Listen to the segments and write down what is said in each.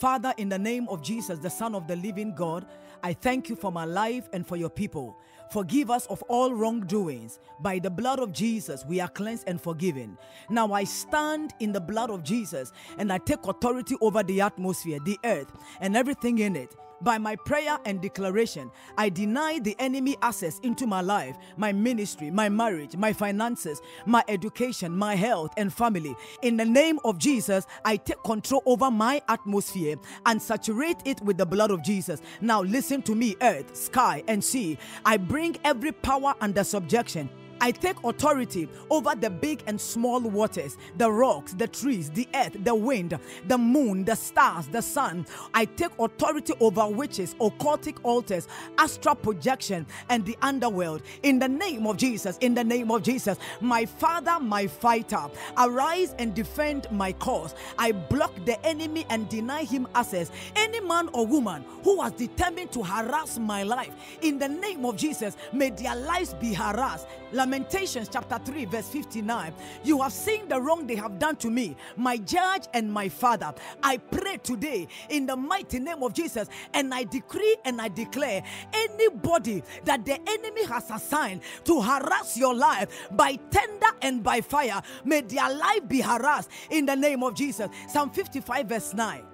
Father, in the name of Jesus, the Son of the living God, I thank you for my life and for your people. Forgive us of all wrongdoings. By the blood of Jesus, we are cleansed and forgiven. Now I stand in the blood of Jesus and I take authority over the atmosphere, the earth, and everything in it. By my prayer and declaration, I deny the enemy access into my life, my ministry, my marriage, my finances, my education, my health, and family. In the name of Jesus, I take control over my atmosphere and saturate it with the blood of Jesus. Now, listen to me, earth, sky, and sea. I bring every power under subjection I take authority over the big and small waters, the rocks, the trees, the earth, the wind, the moon, the stars, the sun. I take authority over witches, occultic altars, astral projection, and the underworld. In the name of Jesus, in the name of Jesus, my Father, my fighter, arise and defend my cause. I block the enemy and deny him access. Any man or woman who has determined to harass my life, in the name of Jesus, may their lives be harassed. Lamentations chapter 3, verse 59. You have seen the wrong they have done to me, my judge and my father. I pray today in the mighty name of Jesus, and I decree and I declare anybody that the enemy has assigned to harass your life by tender and by fire, may their life be harassed in the name of Jesus. Psalm 55, verse 9.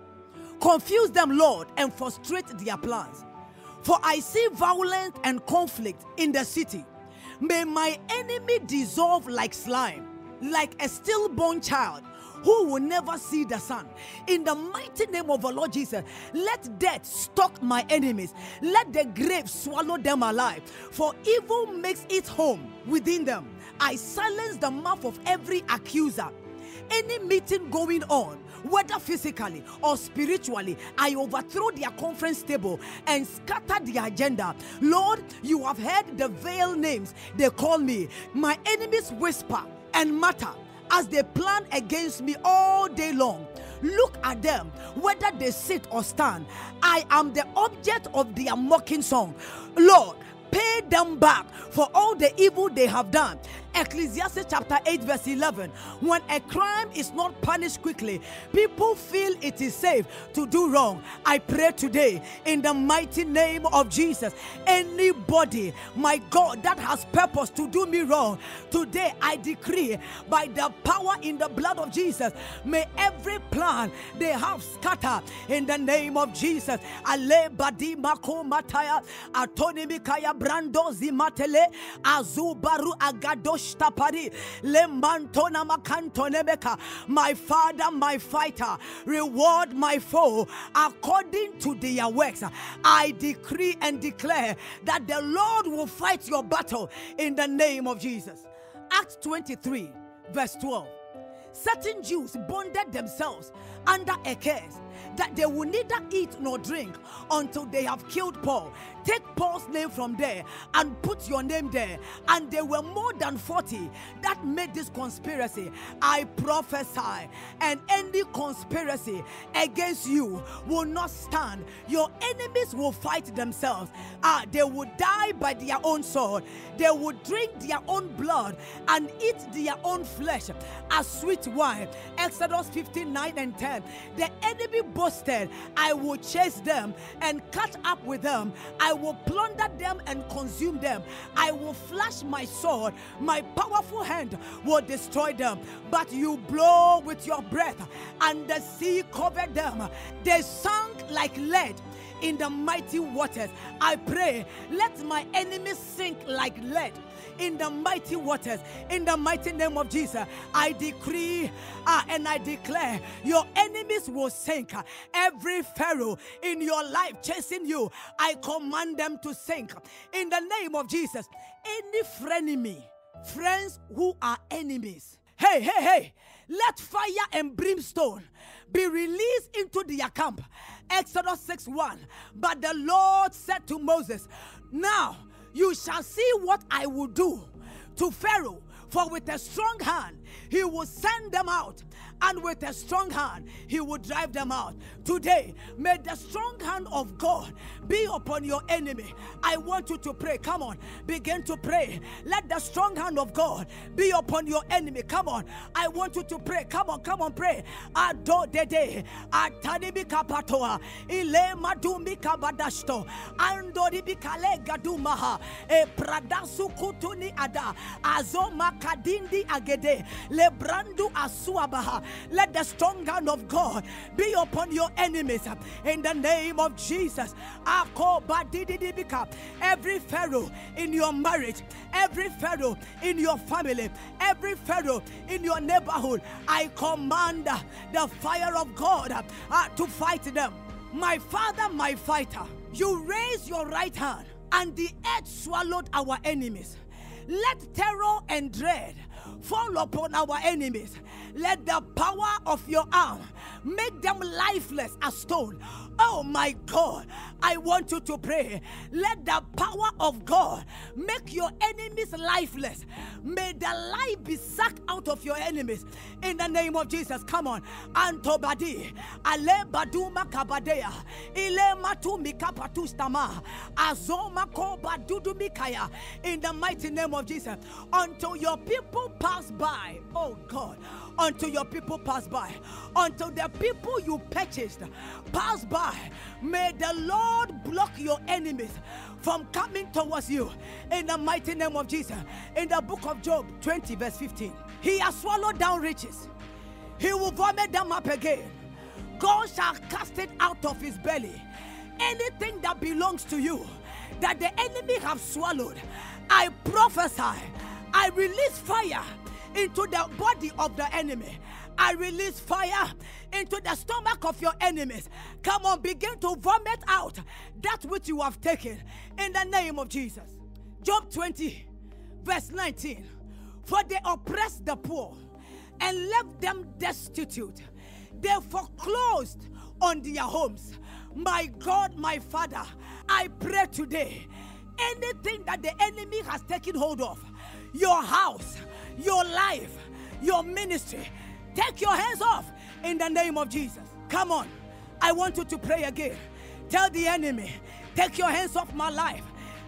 Confuse them, Lord, and frustrate their plans. For I see violence and conflict in the city. May my enemy dissolve like slime, like a stillborn child who will never see the sun. In the mighty name of our Lord Jesus, let death stalk my enemies. Let the grave swallow them alive. For evil makes its home within them. I silence the mouth of every accuser. Any meeting going on, whether physically or spiritually, I overthrow their conference table and scatter the agenda. Lord, you have heard the veil names they call me. My enemies whisper and mutter as they plan against me all day long. Look at them, whether they sit or stand. I am the object of their mocking song. Lord, pay them back for all the evil they have done. Ecclesiastes chapter 8, verse 11. When a crime is not punished quickly, people feel it is safe to do wrong. I pray today in the mighty name of Jesus. Anybody, my God, that has purpose to do me wrong, today I decree by the power in the blood of Jesus, may every plan they have scatter in the name of Jesus. Ale atoni mikaya azubaru agadosh shtapari lembantona makantonebeka. My Father, my fighter, reward my foe according to their works. I decree and declare that the Lord will fight your battle in the name of Jesus. Acts 23, verse 12. Certain Jews bonded themselves under a curse that they will neither eat nor drink until they have killed Paul. Take Paul's name from there and put your name there. And there were more than 40 that made this conspiracy. I prophesy, and any conspiracy against you will not stand. Your enemies will fight themselves. Ah, they will die by their own sword. They will drink their own blood and eat their own flesh as sweet wine. Exodus 15 9 and 10. The enemy boasted, I will chase them and catch up with them. I will plunder them and consume them. I will flash my sword, my powerful hand will destroy them. But you blow with your breath, and the sea covered them. They sank like lead in the mighty waters. I pray, let my enemies sink like lead in the mighty waters. In the mighty name of Jesus, I decree uh, and I declare your enemies will sink. Every Pharaoh in your life chasing you, I command them to sink. In the name of Jesus, any frenemy, friends who are enemies, hey, hey, hey, let fire and brimstone be released into their camp. Exodus 6 1. But the Lord said to Moses, Now you shall see what I will do to Pharaoh. For with a strong hand He will send them out and with a strong hand he will drive them out. Today, may the strong hand of God be upon your enemy. I want you to pray. Come on, begin to pray. Let the strong hand of God be upon your enemy. Come on, I want you to pray. Come on, come on, pray. Ile e ada, azoma kadindi agede, Let the strong hand of God be upon your enemies in the name of Jesus. Every Pharaoh in your marriage, every Pharaoh in your family, every Pharaoh in your neighborhood, I command the fire of God uh, to fight them. My Father, my fighter, you raise your right hand, and the earth swallowed our enemies. Let terror and dread fall upon our enemies. Let the power of your arm make them lifeless as stone. Oh my God, I want you to pray. Let the power of God make your enemies lifeless. May the life be sucked out of your enemies in the name of Jesus. Come on. Antobadi, Ale Baduma Kabadea, Ile Matu Mikapatustama, Azoma Koba Mikaya, in the mighty name of Jesus. Until your people pass by, oh God until your people pass by, until the people you purchased pass by. May the Lord block your enemies from coming towards you in the mighty name of Jesus. In the book of Job 20, verse 15, He has swallowed down riches, He will vomit them up again. God shall cast it out of His belly. Anything that belongs to you that the enemy have swallowed, I prophesy, I release fire into the body of the enemy. I release fire into the stomach of your enemies. Come on, begin to vomit out that which you have taken in the name of Jesus. Job 20, verse 19. For they oppressed the poor and left them destitute. They foreclosed on their homes. My God, my Father, I pray today anything that the enemy has taken hold of, your house, your life, your ministry. Take your hands off in the name of Jesus. Come on. I want you to pray again. Tell the enemy, take your hands off my life.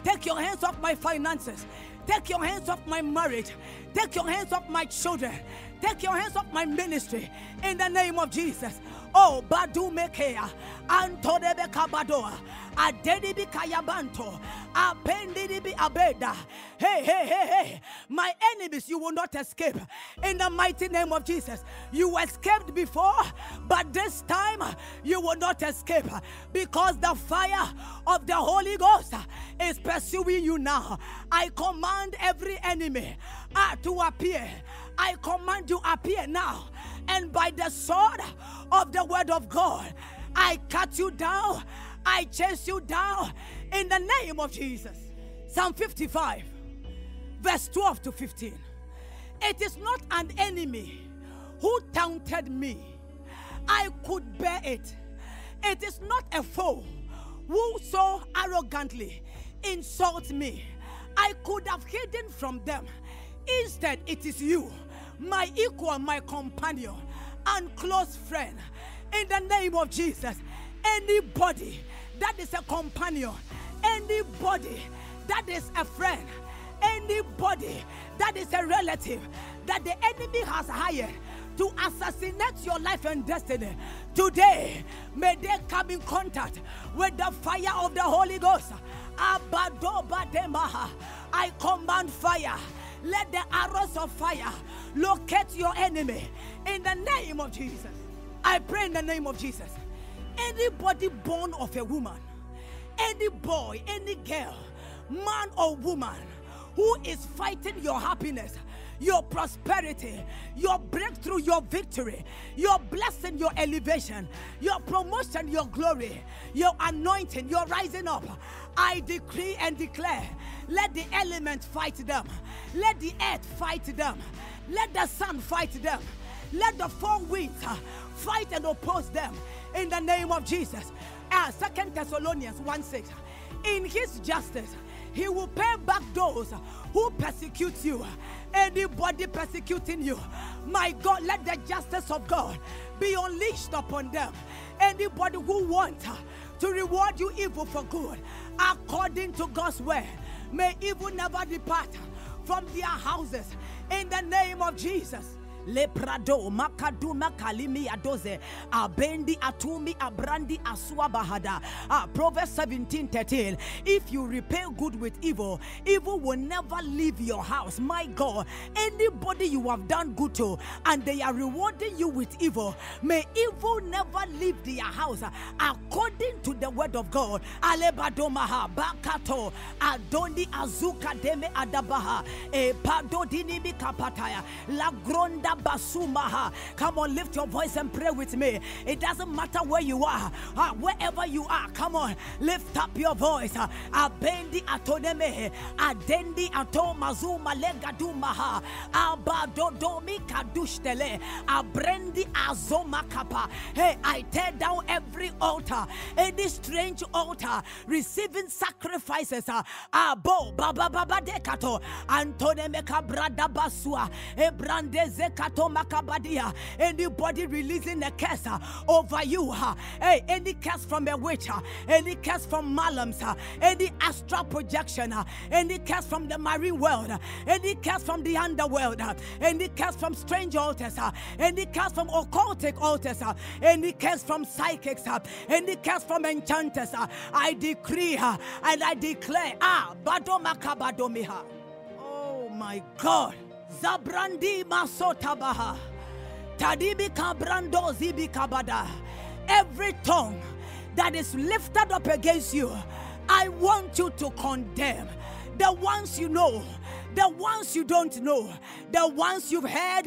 Take your hands off my finances. Take your hands off my marriage. Take your hands off my children. Take your hands off my ministry in the name of Jesus. Oh, Badu Mekea, Antodebe Kabadoa, Adedibi Kayabanto, Apendibi Abeda. Hey, hey, hey, hey. My enemies, you will not escape. In the mighty name of Jesus. You escaped before, but this time you will not escape because the fire of the Holy Ghost is pursuing you now. I command every enemy uh, to appear. I command you appear now and by the sword of the word of God, I cut you down, I chase you down in the name of Jesus. Psalm 55, verse 12 to 15. It is not an enemy who taunted me, I could bear it. It is not a foe who so arrogantly insults me. I could have hidden from them. Instead, it is you my equal, my companion, and close friend. In the name of Jesus, anybody that is a companion, anybody that is a friend, anybody that is a relative that the enemy has hired to assassinate your life and destiny. Today, may they come in contact with the fire of the Holy Ghost. I command fire let the arrows of fire locate your enemy in the name of Jesus. I pray in the name of Jesus. Anybody born of a woman, any boy, any girl, man or woman who is fighting your happiness, your prosperity, your breakthrough, your victory, your blessing, your elevation, your promotion, your glory, your anointing, your rising up. I decree and declare let the elements fight them, let the earth fight them, let the sun fight them, let the four winds uh, fight and oppose them in the name of Jesus. Uh, Second Thessalonians 1 6. In his justice, He will pay back those who persecute you. Anybody persecuting you, my God, let the justice of God be unleashed upon them. Anybody who wants to reward you evil for good, according to God's word, may evil never depart from their houses. In the name of Jesus leprado makaduma kalimi adoze abendi atumi abrandi asua bahada. Uh, proverbs 17 13 if you repay good with evil evil will never leave your house. My god anybody you have done good to and they are rewarding you with evil may evil never leave their house. According to the word of god alebadomaha bakato adoni azuka deme adabaha e padodinimi kapataya la gronda. Come on, lift your voice and pray with me. It doesn't matter where you are, uh, wherever you are. Come on, lift up your voice. Abendi atoneme, adendi ato mazuma legadumaha, abadodomi kadushtele, abrendi azoma kapa. Hey, I tear down every altar, any strange altar receiving sacrifices. Abo baba baba dekato, antone meka brada basua, ebrande makabadia. Anybody releasing a curse uh, over you, uh, hey, any curse from a witch, uh, any curse from malams, uh, any astral projection, uh, any curse from the marine world, uh, any curse from the underworld, any curse from strange altars, any curse from occultic altars, any curse from psychics, any curse from enchanters, I decree and I declare, ah, badomakabadomiha. Oh my God. Zabrandi masotabaha. Tadibi kabrando zibi kabada. Every tongue that is lifted up against you, I want you to condemn. The ones you know, the ones you don't know, the ones you've heard,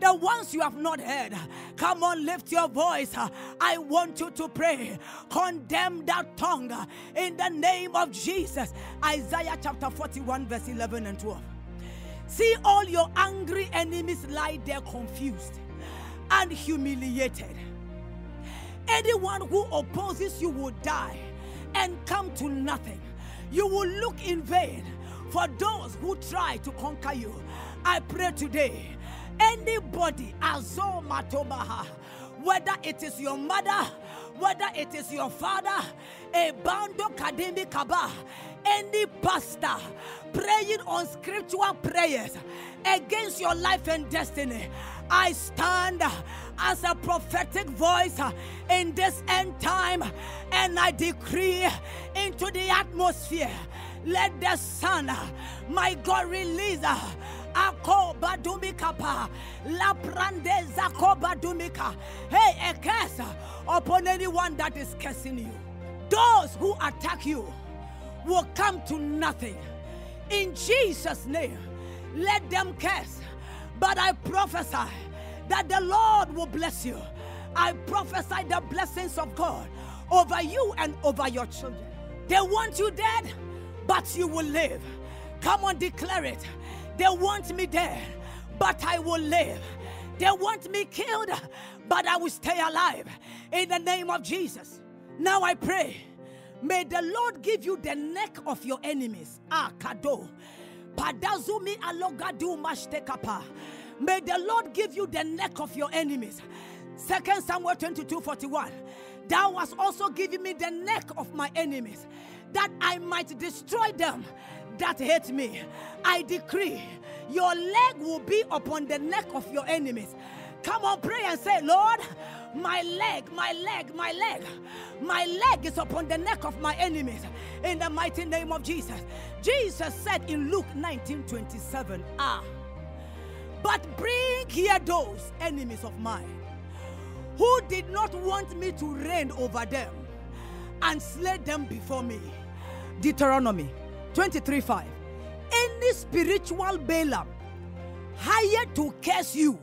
the ones you have not heard. Come on, lift your voice. I want you to pray. Condemn that tongue in the name of Jesus. Isaiah chapter 41, verse 11 and 12. See all your angry enemies lie there confused and humiliated. Anyone who opposes you will die and come to nothing. You will look in vain for those who try to conquer you. I pray today, anybody, Azomatobaha, whether it is your mother, whether it is your father, a bando kadimi kaba, any pastor praying on spiritual prayers against your life and destiny. I stand as a prophetic voice in this end time and I decree into the atmosphere. Let the sun, my God, release Ako badumika la prande zako badumika. Hey, a curse upon anyone that is cursing you. Those who attack you will come to nothing. In Jesus' name, let them curse. But I prophesy that the Lord will bless you. I prophesy the blessings of God over you and over your children. They want you dead, but you will live. Come on, declare it. They want me dead, but I will live. They want me killed, but I will stay alive in the name of Jesus. Now I pray, may the Lord give you the neck of your enemies. Ah, kado. Padazumi alogadu mashtekapa. May the Lord give you the neck of your enemies. Second Samuel 22 41. Thou hast also given me the neck of my enemies, that I might destroy them that hate me. I decree your leg will be upon the neck of your enemies. Come on, pray and say, Lord, my leg, my leg, my leg, my leg is upon the neck of my enemies in the mighty name of Jesus. Jesus said in Luke 19 27, Ah, but bring here those enemies of mine who did not want me to reign over them and slay them before me. Deuteronomy 23 5. Any spiritual Balaam hired to curse you,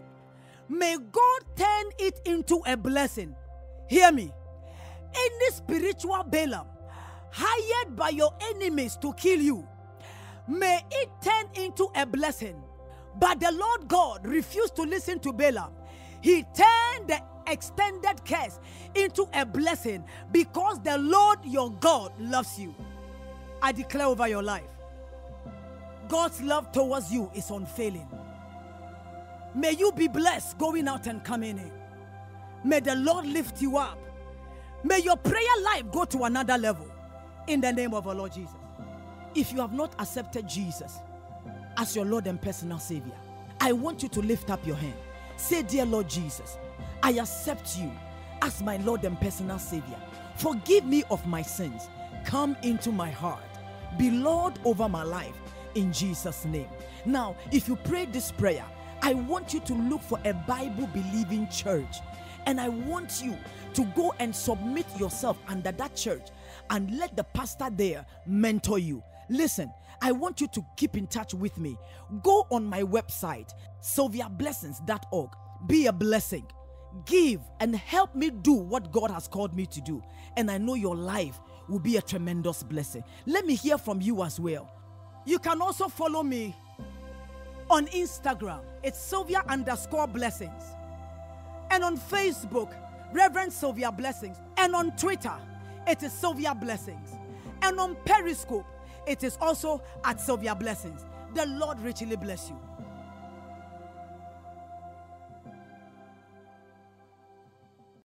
may God turn it into a blessing. Hear me. Any spiritual Balaam hired by your enemies to kill you, may it turn into a blessing. But the Lord God refused to listen to Balaam. He turned the extended curse into a blessing because the Lord your God loves you. I declare over your life God's love towards you is unfailing. May you be blessed going out and coming in. May the Lord lift you up. May your prayer life go to another level in the name of our Lord Jesus. If you have not accepted Jesus as your Lord and personal Savior, I want you to lift up your hand. Say, Dear Lord Jesus, I accept you as my Lord and personal Savior. Forgive me of my sins. Come into my heart. Be Lord over my life in Jesus' name. Now, if you pray this prayer, I want you to look for a Bible believing church. And I want you to go and submit yourself under that church and let the pastor there mentor you. Listen, I want you to keep in touch with me. Go on my website, sylviablessings.org. Be a blessing. Give and help me do what God has called me to do. And I know your life will be a tremendous blessing. Let me hear from you as well. You can also follow me on Instagram. It's Sylvia underscore blessings. And on Facebook, Reverend Sylvia Blessings. And on Twitter, it is Sylvia Blessings. And on Periscope, it is also at Sylvia Blessings. The Lord richly bless you.